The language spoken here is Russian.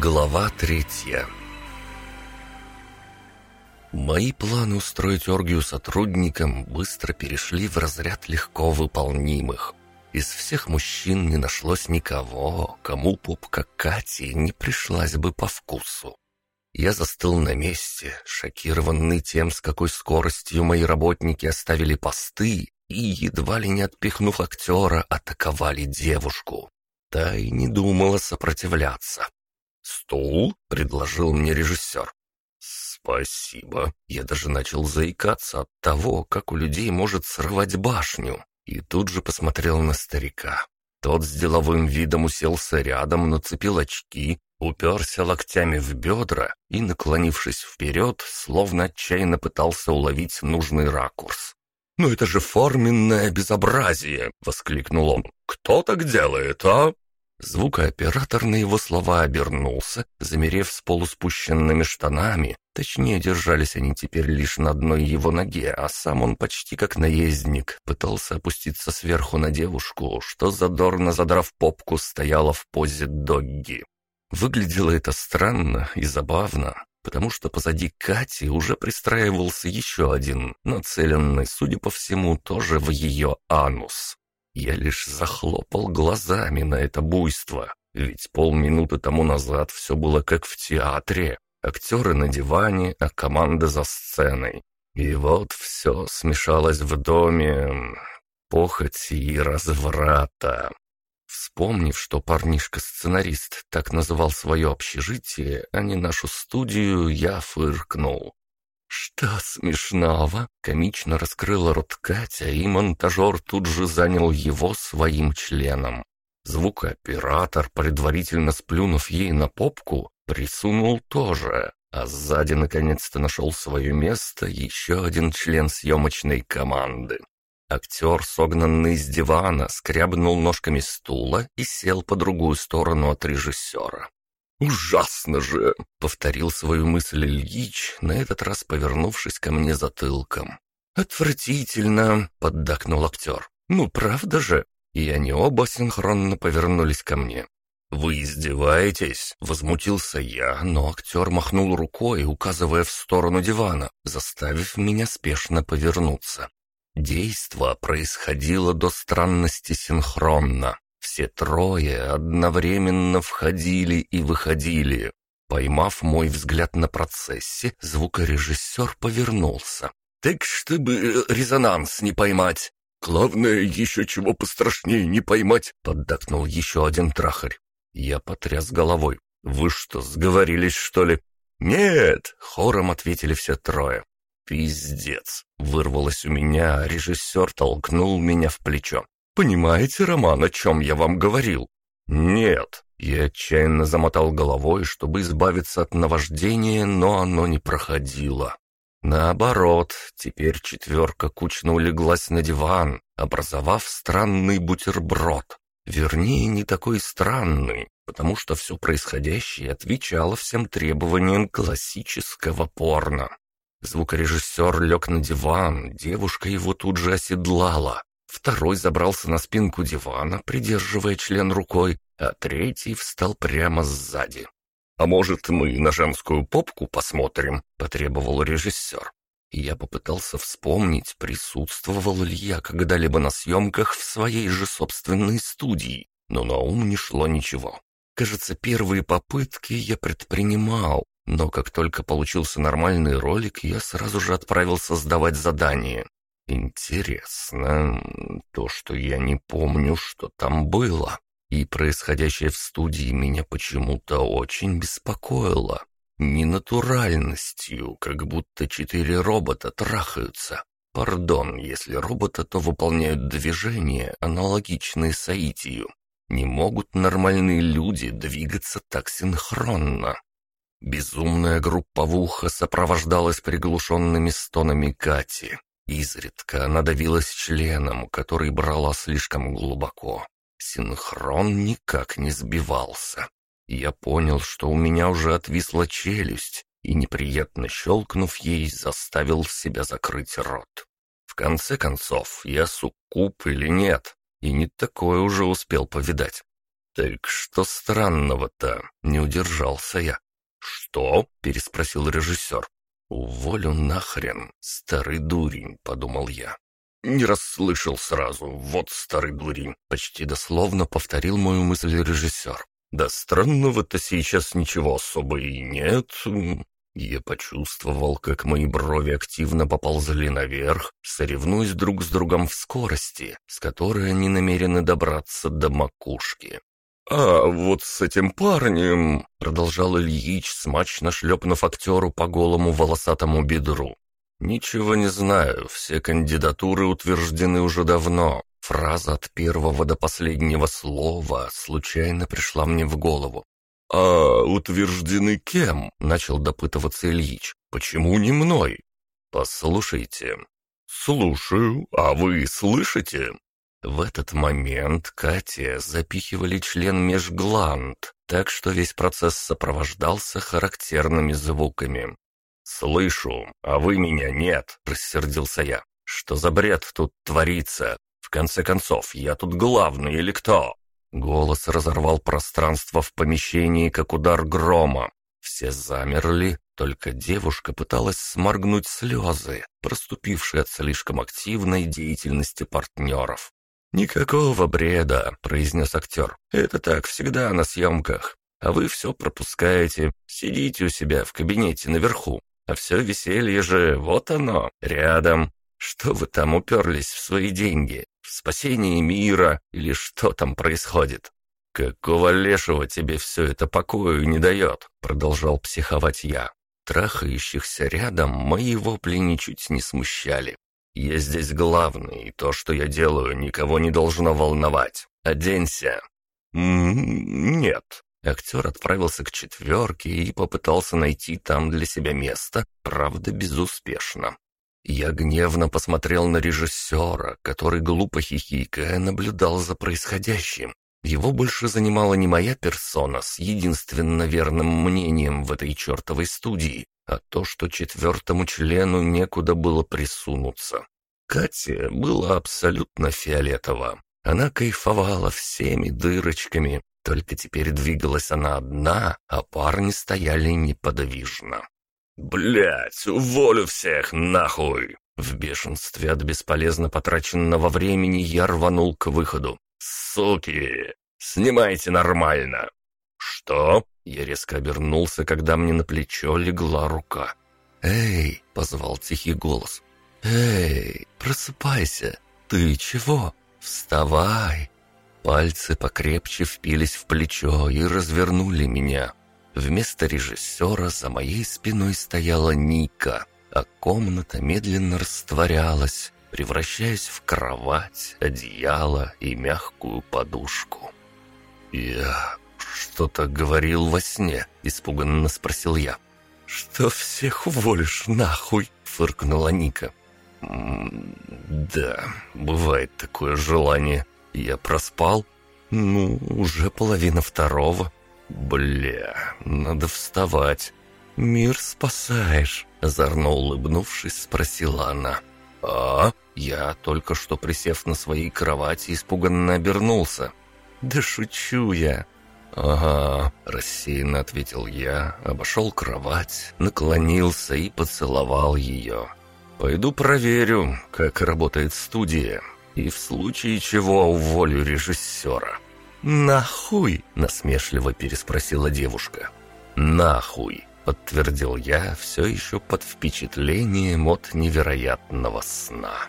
Глава третья Мои планы устроить оргию сотрудникам быстро перешли в разряд легко выполнимых. Из всех мужчин не нашлось никого, кому попка Кати не пришлась бы по вкусу. Я застыл на месте, шокированный тем, с какой скоростью мои работники оставили посты и, едва ли не отпихнув актера, атаковали девушку. Та и не думала сопротивляться. «Стул?» — предложил мне режиссер. «Спасибо». Я даже начал заикаться от того, как у людей может срывать башню, и тут же посмотрел на старика. Тот с деловым видом уселся рядом, нацепил очки, уперся локтями в бедра и, наклонившись вперед, словно отчаянно пытался уловить нужный ракурс. «Ну это же форменное безобразие!» — воскликнул он. «Кто так делает, а?» Звукооператор на его слова обернулся, замерев с полуспущенными штанами. Точнее, держались они теперь лишь на одной его ноге, а сам он почти как наездник пытался опуститься сверху на девушку, что задорно задрав попку стояла в позе догги. Выглядело это странно и забавно, потому что позади Кати уже пристраивался еще один, нацеленный, судя по всему, тоже в ее анус. Я лишь захлопал глазами на это буйство, ведь полминуты тому назад все было как в театре. Актеры на диване, а команда за сценой. И вот все смешалось в доме похоти и разврата. Вспомнив, что парнишка-сценарист так называл свое общежитие, а не нашу студию, я фыркнул. «Что смешного?» — комично раскрыла рот Катя, и монтажер тут же занял его своим членом. Звукооператор, предварительно сплюнув ей на попку, присунул тоже, а сзади наконец-то нашел свое место еще один член съемочной команды. Актер, согнанный с дивана, скрябнул ножками стула и сел по другую сторону от режиссера. «Ужасно же!» — повторил свою мысль Ильич, на этот раз повернувшись ко мне затылком. «Отвратительно!» — поддакнул актер. «Ну, правда же?» И они оба синхронно повернулись ко мне. «Вы издеваетесь?» — возмутился я, но актер махнул рукой, указывая в сторону дивана, заставив меня спешно повернуться. Действо происходило до странности синхронно. Все трое одновременно входили и выходили. Поймав мой взгляд на процессе, звукорежиссер повернулся. «Так, чтобы э, резонанс не поймать!» «Главное, еще чего пострашнее не поймать!» — поддакнул еще один трахарь. Я потряс головой. «Вы что, сговорились, что ли?» «Нет!» — хором ответили все трое. «Пиздец!» — вырвалось у меня, а режиссер толкнул меня в плечо. Понимаете, Роман, о чем я вам говорил?» «Нет». Я отчаянно замотал головой, чтобы избавиться от наваждения, но оно не проходило. Наоборот, теперь четверка кучно улеглась на диван, образовав странный бутерброд. Вернее, не такой странный, потому что все происходящее отвечало всем требованиям классического порно. Звукорежиссер лег на диван, девушка его тут же оседлала. Второй забрался на спинку дивана, придерживая член рукой, а третий встал прямо сзади. «А может, мы на женскую попку посмотрим?» — потребовал режиссер. Я попытался вспомнить, присутствовал ли я когда-либо на съемках в своей же собственной студии, но на ум не шло ничего. Кажется, первые попытки я предпринимал, но как только получился нормальный ролик, я сразу же отправился сдавать задание. Интересно, то, что я не помню, что там было. И происходящее в студии меня почему-то очень беспокоило. Ненатуральностью, как будто четыре робота трахаются. Пардон, если роботы, то выполняют движения, аналогичные Саитию. Не могут нормальные люди двигаться так синхронно. Безумная групповуха сопровождалась приглушенными стонами Кати. Изредка она давилась членом, который брала слишком глубоко. Синхрон никак не сбивался. Я понял, что у меня уже отвисла челюсть, и, неприятно щелкнув ей, заставил себя закрыть рот. В конце концов, я суккуб или нет, и не такое уже успел повидать. «Так что странного-то?» — не удержался я. «Что?» — переспросил режиссер. «Уволю нахрен, старый дурень», — подумал я. «Не расслышал сразу, вот старый дурень», — почти дословно повторил мою мысль режиссер. «Да странного-то сейчас ничего особо и нет». Я почувствовал, как мои брови активно поползли наверх, соревнуясь друг с другом в скорости, с которой они намерены добраться до макушки. «А вот с этим парнем...» — продолжал Ильич, смачно шлепнув актеру по голому волосатому бедру. «Ничего не знаю, все кандидатуры утверждены уже давно. Фраза от первого до последнего слова случайно пришла мне в голову. «А утверждены кем?» — начал допытываться Ильич. «Почему не мной?» «Послушайте». «Слушаю. А вы слышите?» В этот момент Кате запихивали член меж гланд, так что весь процесс сопровождался характерными звуками. «Слышу, а вы меня нет», — рассердился я. «Что за бред тут творится? В конце концов, я тут главный или кто?» Голос разорвал пространство в помещении, как удар грома. Все замерли, только девушка пыталась сморгнуть слезы, проступившие от слишком активной деятельности партнеров. «Никакого бреда», — произнес актер. «Это так всегда на съемках. А вы все пропускаете, сидите у себя в кабинете наверху. А все веселье же, вот оно, рядом. Что вы там уперлись в свои деньги? В спасение мира или что там происходит?» «Какого лешего тебе все это покою не дает?» — продолжал психовать я. Трахающихся рядом мои вопли ничуть не смущали. Я здесь главный, и то, что я делаю, никого не должно волновать. Оденься». «Нет». Актер отправился к четверке и попытался найти там для себя место, правда, безуспешно. Я гневно посмотрел на режиссера, который, глупо хихикая, наблюдал за происходящим. Его больше занимала не моя персона с единственно верным мнением в этой чертовой студии, а то, что четвертому члену некуда было присунуться. Кате было абсолютно фиолетово. Она кайфовала всеми дырочками, только теперь двигалась она одна, а парни стояли неподвижно. «Блядь, уволю всех, нахуй!» В бешенстве от бесполезно потраченного времени я рванул к выходу. «Суки! Снимайте нормально!» «Что?» Я резко обернулся, когда мне на плечо легла рука. «Эй!» — позвал тихий голос. «Эй, просыпайся! Ты чего? Вставай!» Пальцы покрепче впились в плечо и развернули меня. Вместо режиссера за моей спиной стояла Ника, а комната медленно растворялась, превращаясь в кровать, одеяло и мягкую подушку. Я «Что-то говорил во сне?» — испуганно спросил я. «Что всех уволишь нахуй?» — фыркнула Ника. «Да, бывает такое желание. Я проспал? Ну, уже половина второго. Бля, надо вставать. Мир спасаешь?» — озорно улыбнувшись, спросила она. «А?» Я, только что присев на своей кровати, испуганно обернулся. «Да шучу я. «Ага», — рассеянно ответил я, обошел кровать, наклонился и поцеловал ее. «Пойду проверю, как работает студия, и в случае чего уволю режиссера». «Нахуй?» — насмешливо переспросила девушка. «Нахуй!» — подтвердил я, все еще под впечатлением от невероятного сна.